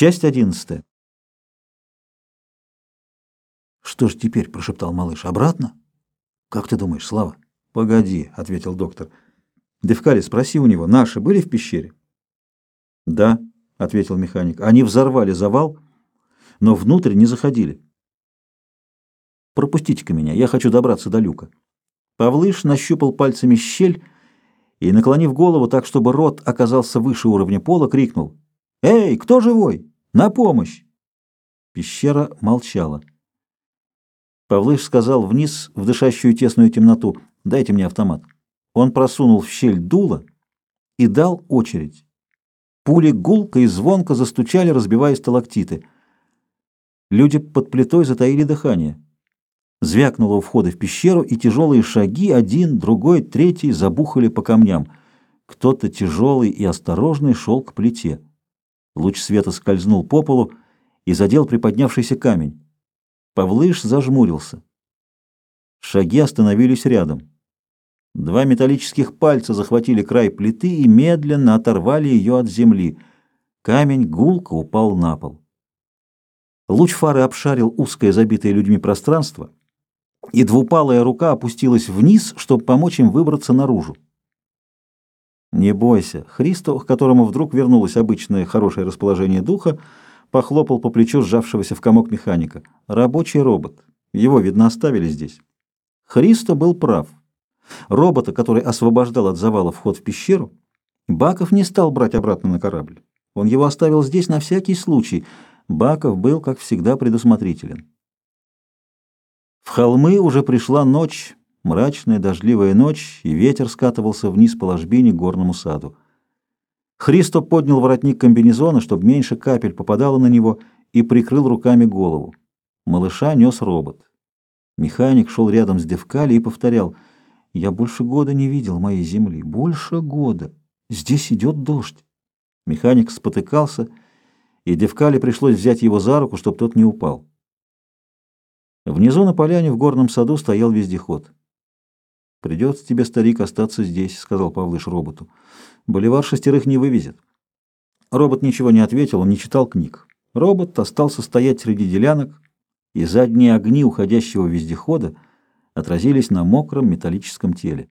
Часть одиннадцатая. «Что ж теперь?» — прошептал малыш. «Обратно?» «Как ты думаешь, Слава?» «Погоди», — ответил доктор. «Девкали, спроси у него, наши были в пещере?» «Да», — ответил механик. «Они взорвали завал, но внутрь не заходили». «Пропустите-ка меня, я хочу добраться до люка». Павлыш нащупал пальцами щель и, наклонив голову так, чтобы рот оказался выше уровня пола, крикнул. «Эй, кто живой? На помощь!» Пещера молчала. Павлыш сказал вниз в дышащую тесную темноту «Дайте мне автомат». Он просунул в щель дуло и дал очередь. Пули гулко и звонко застучали, разбивая сталактиты. Люди под плитой затаили дыхание. Звякнуло у входа в пещеру, и тяжелые шаги, один, другой, третий, забухали по камням. Кто-то тяжелый и осторожный шел к плите. Луч света скользнул по полу и задел приподнявшийся камень. Павлыш зажмурился. Шаги остановились рядом. Два металлических пальца захватили край плиты и медленно оторвали ее от земли. Камень гулко упал на пол. Луч фары обшарил узкое забитое людьми пространство, и двупалая рука опустилась вниз, чтобы помочь им выбраться наружу. «Не бойся». Христо, к которому вдруг вернулось обычное хорошее расположение духа, похлопал по плечу сжавшегося в комок механика. «Рабочий робот. Его, видно, оставили здесь». Христо был прав. Робота, который освобождал от завала вход в пещеру, Баков не стал брать обратно на корабль. Он его оставил здесь на всякий случай. Баков был, как всегда, предусмотрителен. В холмы уже пришла ночь, Мрачная дождливая ночь, и ветер скатывался вниз по ложбине к горному саду. Христо поднял воротник комбинезона, чтобы меньше капель попадало на него, и прикрыл руками голову. Малыша нес робот. Механик шел рядом с Девкали и повторял, «Я больше года не видел моей земли. Больше года. Здесь идет дождь». Механик спотыкался, и Девкали пришлось взять его за руку, чтобы тот не упал. Внизу на поляне в горном саду стоял вездеход. «Придется тебе, старик, остаться здесь», — сказал Павлыш роботу. «Боливар шестерых не вывезет». Робот ничего не ответил, он не читал книг. Робот остался стоять среди делянок, и задние огни уходящего вездехода отразились на мокром металлическом теле.